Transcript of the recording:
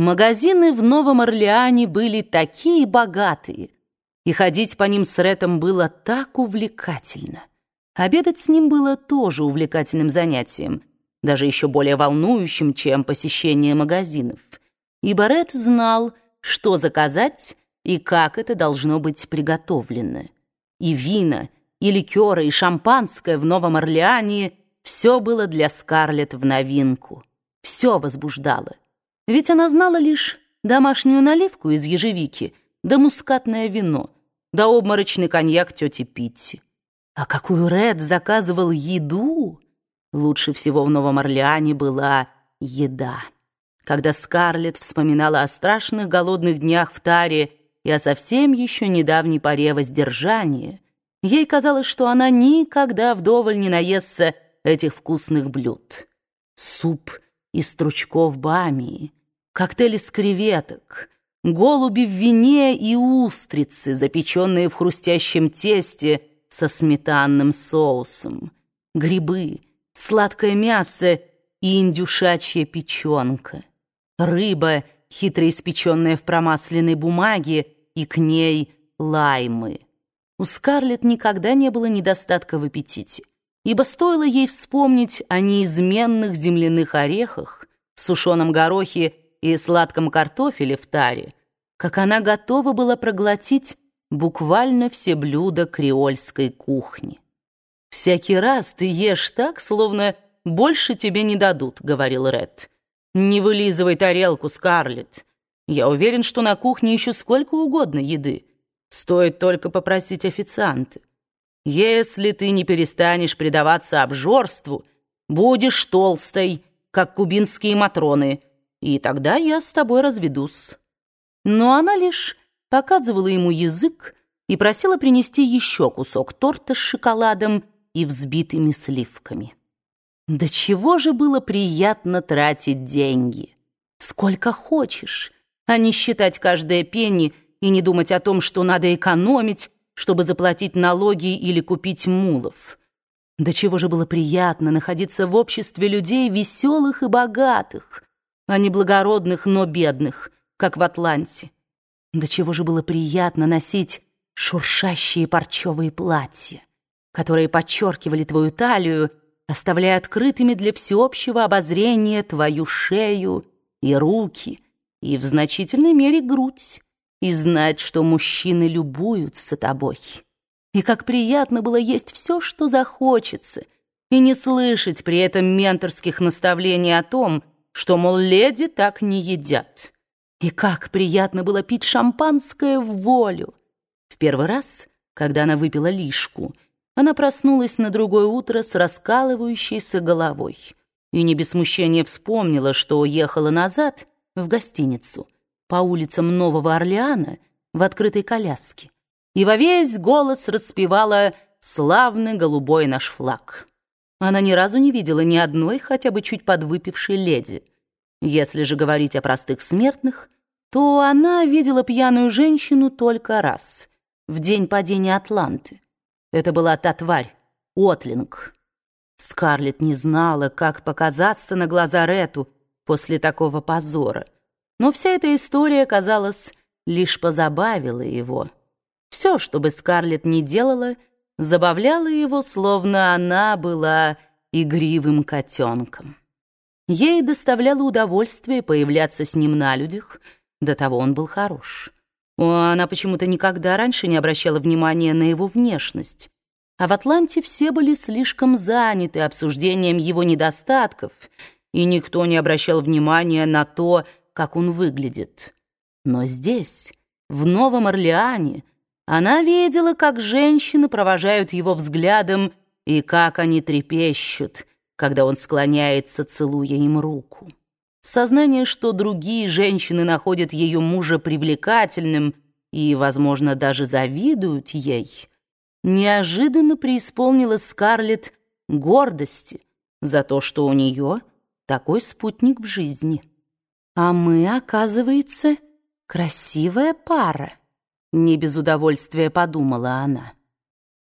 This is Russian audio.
Магазины в Новом Орлеане были такие богатые, и ходить по ним с Ретом было так увлекательно. Обедать с ним было тоже увлекательным занятием, даже еще более волнующим, чем посещение магазинов. Ибо Ред знал, что заказать и как это должно быть приготовлено. И вина, и ликеры, и шампанское в Новом Орлеане — все было для Скарлетт в новинку. Все возбуждало. Ведь она знала лишь домашнюю наливку из ежевики, да мускатное вино, да обморочный коньяк тети Питти. А какую Ред заказывал еду? Лучше всего в Новом Орлеане была еда. Когда Скарлетт вспоминала о страшных голодных днях в Таре и о совсем еще недавней поре воздержания, ей казалось, что она никогда вдоволь не наестся этих вкусных блюд. Суп из стручков бамии, коктейли с креветок, голуби в вине и устрицы, запеченные в хрустящем тесте со сметанным соусом, грибы, сладкое мясо и индюшачья печенка, рыба, хитро испеченная в промасленной бумаге, и к ней лаймы. У Скарлетт никогда не было недостатка в аппетите, ибо стоило ей вспомнить о неизменных земляных орехах, сушеном горохе и сладком картофеле в таре, как она готова была проглотить буквально все блюда креольской кухни. «Всякий раз ты ешь так, словно больше тебе не дадут», — говорил Ред. «Не вылизывай тарелку, Скарлетт. Я уверен, что на кухне еще сколько угодно еды. Стоит только попросить официанта. Если ты не перестанешь предаваться обжорству, будешь толстой, как кубинские матроны, и тогда я с тобой разведусь». Но она лишь показывала ему язык и просила принести еще кусок торта с шоколадом и взбитыми сливками. Да чего же было приятно тратить деньги? Сколько хочешь, а не считать каждое пенни и не думать о том, что надо экономить, чтобы заплатить налоги или купить мулов. Да чего же было приятно находиться в обществе людей веселых и богатых, а не благородных, но бедных, как в Атланте. Да чего же было приятно носить шуршащие парчевые платья, которые подчеркивали твою талию, оставляя открытыми для всеобщего обозрения твою шею и руки, и в значительной мере грудь, и знать, что мужчины любуются тобой. И как приятно было есть все, что захочется, и не слышать при этом менторских наставлений о том, что, мол, леди так не едят. И как приятно было пить шампанское в волю. В первый раз, когда она выпила лишку, она проснулась на другое утро с раскалывающейся головой и не без смущения вспомнила, что ехала назад в гостиницу по улицам Нового Орлеана в открытой коляске и во весь голос распевала «Славный голубой наш флаг». Она ни разу не видела ни одной хотя бы чуть подвыпившей леди. Если же говорить о простых смертных, то она видела пьяную женщину только раз, в день падения Атланты. Это была та тварь, Отлинг. Скарлетт не знала, как показаться на глаза Рету после такого позора, но вся эта история, казалось, лишь позабавила его. Все, что бы Скарлетт не делала — забавляла его, словно она была игривым котенком. Ей доставляло удовольствие появляться с ним на людях, до того он был хорош. Она почему-то никогда раньше не обращала внимания на его внешность, а в Атланте все были слишком заняты обсуждением его недостатков, и никто не обращал внимания на то, как он выглядит. Но здесь, в Новом Орлеане, она видела, как женщины провожают его взглядом и как они трепещут, когда он склоняется, целуя им руку. Сознание, что другие женщины находят ее мужа привлекательным и, возможно, даже завидуют ей, неожиданно преисполнило Скарлетт гордости за то, что у нее такой спутник в жизни. А мы, оказывается, красивая пара. Не без удовольствия подумала она.